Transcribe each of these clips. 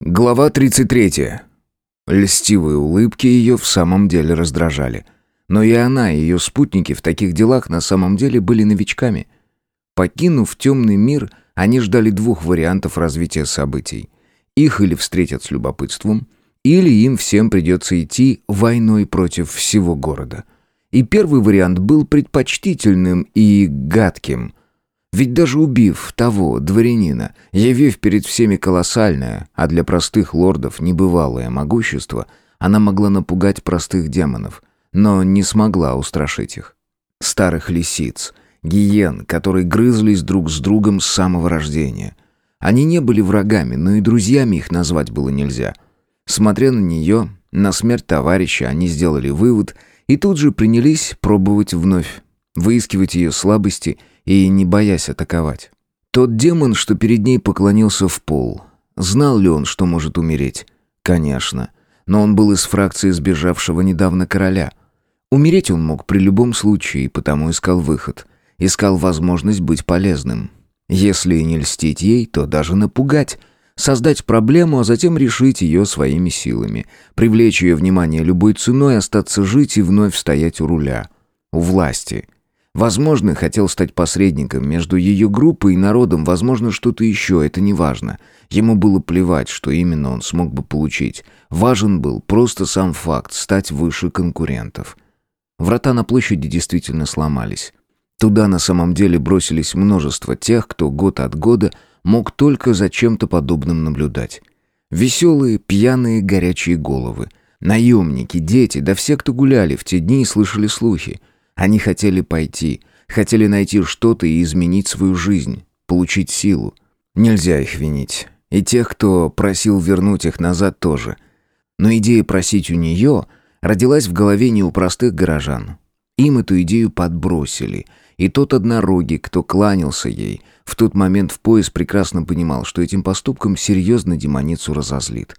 Глава 33. Льстивые улыбки ее в самом деле раздражали. Но и она, и ее спутники в таких делах на самом деле были новичками. Покинув темный мир, они ждали двух вариантов развития событий. Их или встретят с любопытством, или им всем придется идти войной против всего города. И первый вариант был предпочтительным и гадким – ведь даже убив того, дворянина, явив перед всеми колоссальное, а для простых лордов небывалое могущество, она могла напугать простых демонов, но не смогла устрашить их. Старых лисиц, гиен, которые грызлись друг с другом с самого рождения. Они не были врагами, но и друзьями их назвать было нельзя. Смотря на нее, на смерть товарища, они сделали вывод и тут же принялись пробовать вновь, выискивать ее слабости и не боясь атаковать. Тот демон, что перед ней поклонился в пол. Знал ли он, что может умереть? Конечно. Но он был из фракции сбежавшего недавно короля. Умереть он мог при любом случае, потому искал выход. Искал возможность быть полезным. Если не льстить ей, то даже напугать. Создать проблему, а затем решить ее своими силами. Привлечь ее внимание любой ценой, остаться жить и вновь стоять у руля. У власти. Возможно, хотел стать посредником между ее группой и народом, возможно, что-то еще, это не важно. Ему было плевать, что именно он смог бы получить. Важен был просто сам факт стать выше конкурентов. Врата на площади действительно сломались. Туда на самом деле бросились множество тех, кто год от года мог только за чем-то подобным наблюдать. Веселые, пьяные, горячие головы. Наемники, дети, да все, кто гуляли в те дни и слышали слухи. Они хотели пойти, хотели найти что-то и изменить свою жизнь, получить силу. Нельзя их винить. И тех, кто просил вернуть их назад тоже. Но идея просить у нее родилась в голове не у простых горожан. Им эту идею подбросили. И тот однорогий, кто кланялся ей, в тот момент в пояс прекрасно понимал, что этим поступком серьезно демоницу разозлит.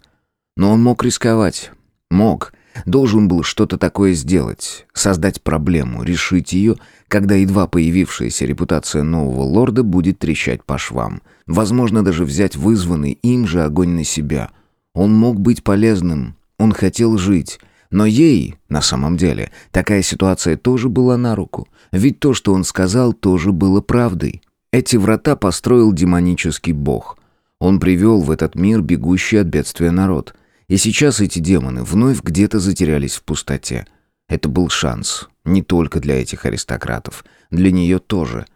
Но он мог рисковать. Мог. Должен был что-то такое сделать, создать проблему, решить ее, когда едва появившаяся репутация нового лорда будет трещать по швам. Возможно, даже взять вызванный им же огонь на себя. Он мог быть полезным, он хотел жить. Но ей, на самом деле, такая ситуация тоже была на руку. Ведь то, что он сказал, тоже было правдой. Эти врата построил демонический бог. Он привел в этот мир бегущий от бедствия народ. И сейчас эти демоны вновь где-то затерялись в пустоте. Это был шанс. Не только для этих аристократов. Для нее тоже.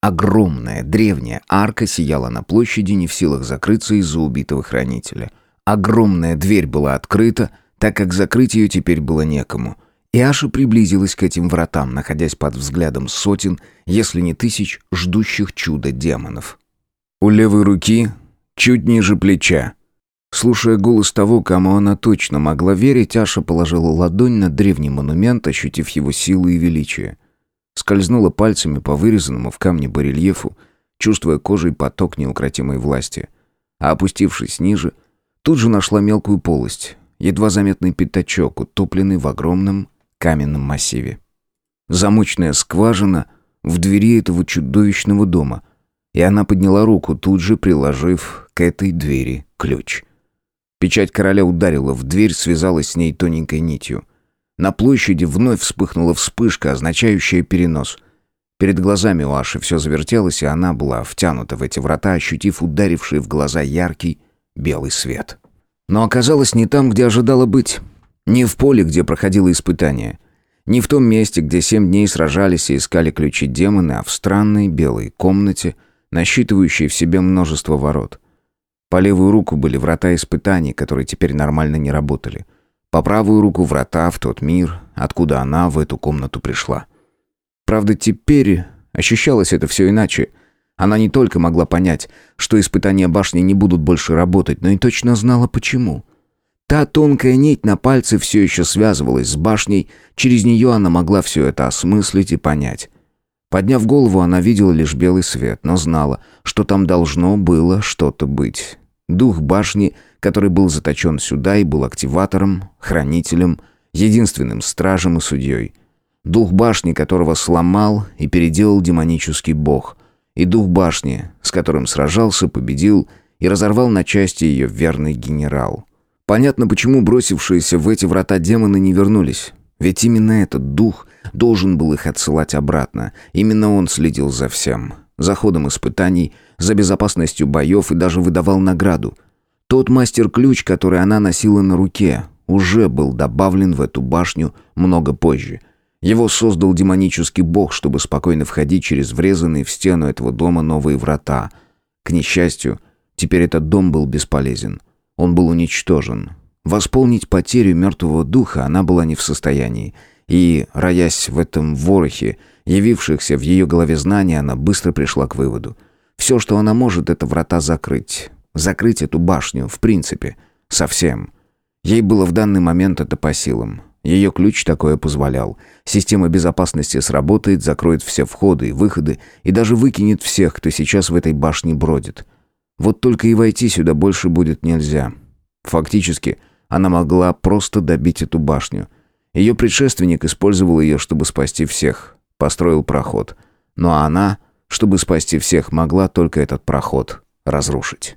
Огромная древняя арка сияла на площади, не в силах закрыться из-за убитого хранителя. Огромная дверь была открыта, так как закрыть ее теперь было некому. И Аша приблизилась к этим вратам, находясь под взглядом сотен, если не тысяч, ждущих чуда демонов. У левой руки, чуть ниже плеча, Слушая голос того, кому она точно могла верить, Аша положила ладонь на древний монумент, ощутив его силу и величие. Скользнула пальцами по вырезанному в камне барельефу, чувствуя кожей поток неукротимой власти. А опустившись ниже, тут же нашла мелкую полость, едва заметный пятачок, утопленный в огромном каменном массиве. Замочная скважина в двери этого чудовищного дома, и она подняла руку, тут же приложив к этой двери ключ. Печать короля ударила в дверь, связалась с ней тоненькой нитью. На площади вновь вспыхнула вспышка, означающая перенос. Перед глазами у Аши все завертелось, и она была втянута в эти врата, ощутив ударивший в глаза яркий белый свет. Но оказалось не там, где ожидала быть. Не в поле, где проходило испытание. Не в том месте, где семь дней сражались и искали ключи демоны, а в странной белой комнате, насчитывающей в себе множество ворот. По левую руку были врата испытаний, которые теперь нормально не работали. По правую руку врата в тот мир, откуда она в эту комнату пришла. Правда, теперь ощущалось это все иначе. Она не только могла понять, что испытания башни не будут больше работать, но и точно знала почему. Та тонкая нить на пальце все еще связывалась с башней, через нее она могла все это осмыслить и понять. Подняв голову, она видела лишь белый свет, но знала, что там должно было что-то быть. Дух башни, который был заточен сюда и был активатором, хранителем, единственным стражем и судьей. Дух башни, которого сломал и переделал демонический бог. И дух башни, с которым сражался, победил и разорвал на части ее верный генерал. Понятно, почему бросившиеся в эти врата демоны не вернулись. Ведь именно этот дух должен был их отсылать обратно. Именно он следил за всем. За ходом испытаний, за безопасностью боев и даже выдавал награду. Тот мастер-ключ, который она носила на руке, уже был добавлен в эту башню много позже. Его создал демонический бог, чтобы спокойно входить через врезанные в стену этого дома новые врата. К несчастью, теперь этот дом был бесполезен. Он был уничтожен. Восполнить потерю мертвого духа она была не в состоянии. И, роясь в этом ворохе, явившихся в ее голове знаний, она быстро пришла к выводу. Все, что она может, это врата закрыть. Закрыть эту башню, в принципе. Совсем. Ей было в данный момент это по силам. Ее ключ такое позволял. Система безопасности сработает, закроет все входы и выходы и даже выкинет всех, кто сейчас в этой башне бродит. Вот только и войти сюда больше будет нельзя. Фактически, она могла просто добить эту башню. Ее предшественник использовал ее, чтобы спасти всех. Построил проход. А она, чтобы спасти всех, могла только этот проход разрушить.